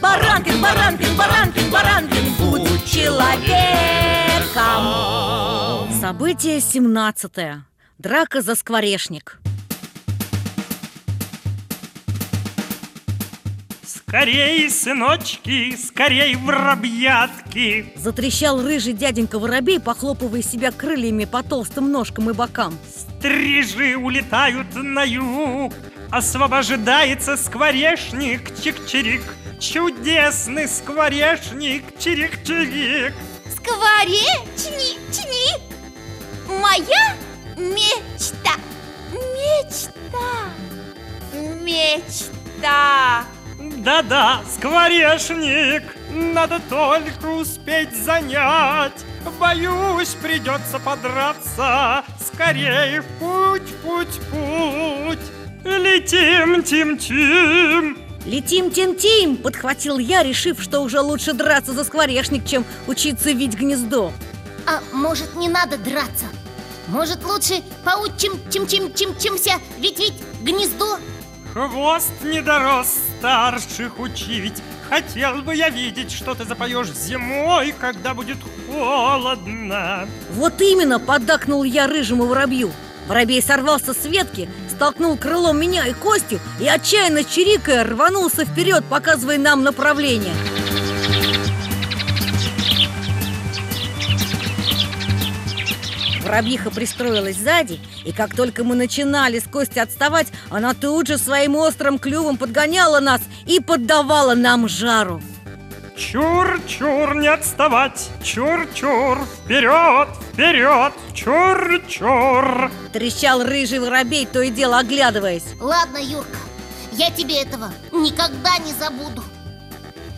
Баранкин, Баранкин, Баранкин, Баранкин, будь человеком. Событие 17 Драка за скворечник Скорей, сыночки, скорей, воробьятки. Затрещал рыжий дяденька воробей, похлопывая себя крыльями по толстым ножкам и бокам. Стрижи улетают на юг Освобождается скворечник, чик-чирик Чудесный скворечник, чирик-чирик. Скворечник Моя мечта Мечта Мечта. Да-да, скворечник Надо только успеть занять. Боюсь, придется подраться. Скорее в путь, путь, путь. Летим, тим-тим Летим, тим-тим, подхватил я, решив, что уже лучше драться за скворечник, чем учиться видеть гнездо. А может не надо драться? Может лучше поучим чим-чим-чим-чимся ведь-ведь гнездо? Хвост не дорос старших учить. Хотел бы я видеть, что ты запоешь зимой, когда будет холодно. Вот именно, поддакнул я рыжему воробью Воробей сорвался с ветки, столкнул крылом меня и Костю И отчаянно чирикая рванулся вперед, показывая нам направление Воробьиха пристроилась сзади, и как только мы начинали с Костей отставать, она тут же своим острым клювом подгоняла нас и поддавала нам жару. Чур-чур, не отставать! Чур-чур, вперед, вперед! Чур-чур! Трещал рыжий воробей, то и дело оглядываясь. Ладно, Юрка, я тебе этого никогда не забуду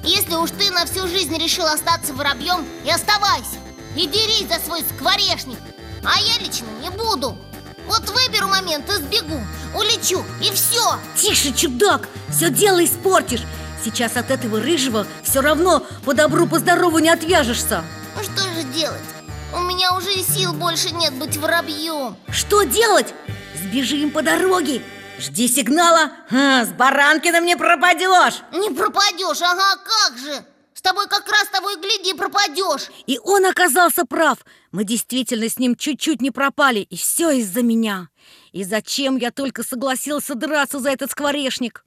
Если уж ты на всю жизнь решил остаться воробьем, и оставайся И дерись за свой скворечник А я лично не буду Вот выберу момент и сбегу, улечу, и все Тише, чудак, все дело испортишь Сейчас от этого рыжего все равно по добру, по здорову не отвяжешься. Ну что же делать? У меня уже и сил больше нет быть воробьем Что делать? Сбежим по дороге. Жди сигнала. А, С Баранкиным не пропадешь Не пропадешь, ага, как же? С тобой как раз того и гляди, пропадешь И он оказался прав. Мы действительно с ним чуть-чуть не пропали И все из-за меня. И зачем я только согласился драться за этот скворечник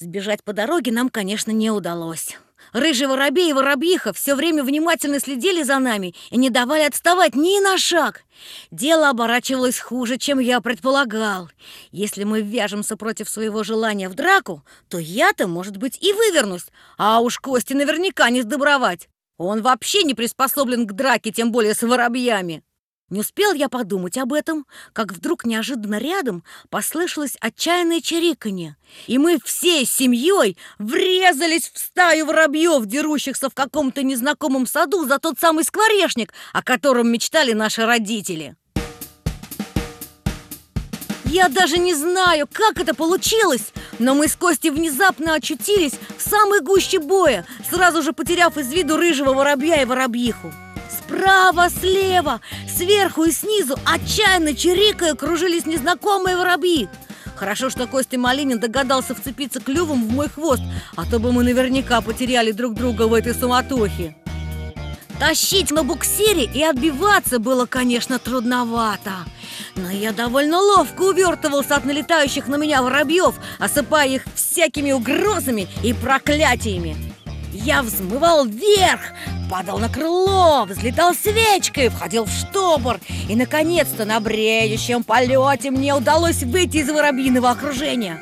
Сбежать по дороге нам, конечно, не удалось Рыжий воробей и воробьиха все время внимательно следили за нами и не давали отставать ни на шаг. Дело оборачивалось хуже, чем я предполагал. Если мы вяжемся против своего желания в драку, то я-то, может быть, и вывернусь, а уж Кости наверняка не сдобровать. Он вообще не приспособлен к драке, тем более с воробьями. Не успел я подумать об этом, как вдруг неожиданно рядом послышалось отчаянное чириканье, и мы всей семьей врезались в стаю воробьев, дерущихся в каком-то незнакомом саду за тот самый скворечник, о котором мечтали наши родители. Я даже не знаю, как это получилось, но мы с Костей внезапно очутились в самой гуще боя, сразу же потеряв из виду рыжего воробья и воробьиху. Справа, слева, сверху и снизу, отчаянно чирикая, кружились незнакомые воробьи. Хорошо, что Костя Малинин догадался вцепиться клювом в мой хвост, а то бы мы наверняка потеряли друг друга в этой суматохе. Тащить на буксире и отбиваться было, конечно, трудновато. Но я довольно ловко увертывался от налетающих на меня воробьев, осыпая их всякими угрозами и проклятиями. Я взмывал вверх, падал на крыло, взлетал свечкой, входил в штопор И, наконец-то, на бредящем полете мне удалось выйти из воробьиного окружения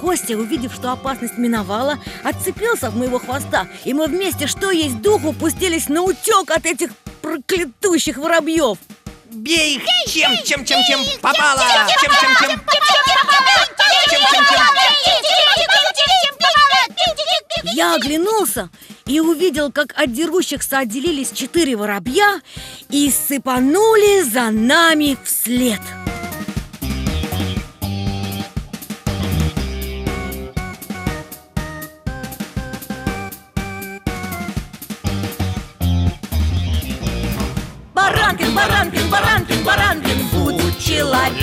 Костя, увидев, что опасность миновала, отцепился от моего хвоста И мы вместе, что есть духу, пустились на утек от этих проклятущих воробьев Бей их чем, чем, чем, чем попало! Чем, чем, чем, чем, чем, чем. Я оглянулся и увидел, как от дерущихся отделились четыре воробья и сыпанули за нами вслед. Баранкин, Баранкин, Баранкин, Баранкин, будь человеком